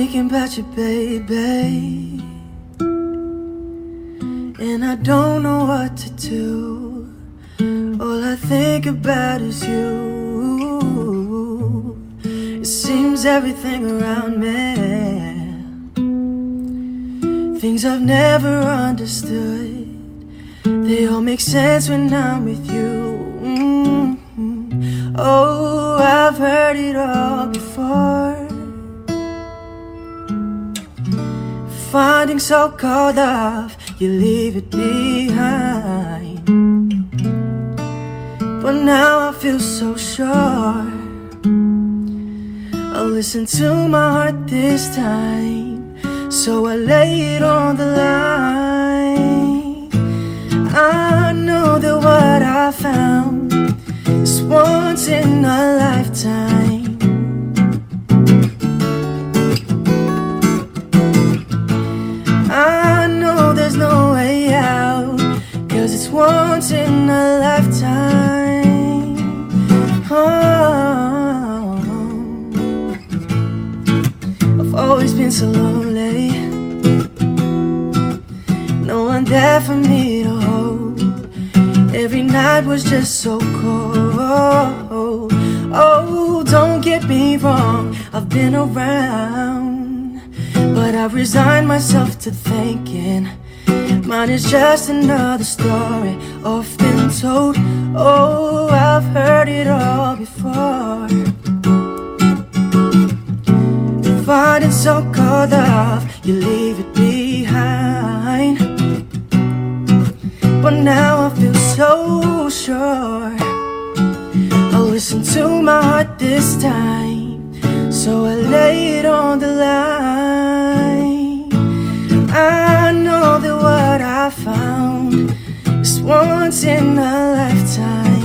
you, baby. And I don't know what to do. All I think about is you. It seems everything around me, things I've never understood, they all make sense when I'm with you. Mhm. Oh, I've heard it all before. Finding so called love, you leave it behind. But now I feel so sure. I'll listen to my heart this time. So I lay it on the line. I know that what I found is once in a lifetime. Once in a lifetime. Oh, I've always been so lonely. No one there for me to hold. Every night was just so cold. Oh, don't get me wrong, I've been around. I've resigned myself to thinking mine is just another story, often told. Oh, I've heard it all before. Finding so called love, you leave it behind. But now I feel so sure. I'll listen to my heart this time. So I lay it on the line. Is once in a lifetime.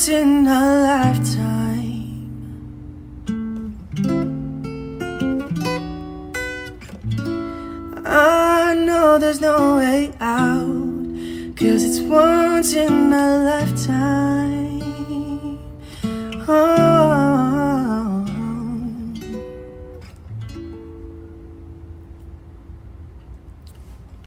once in a lifetime. I know there's no way out, cause it's once in a lifetime. Oh.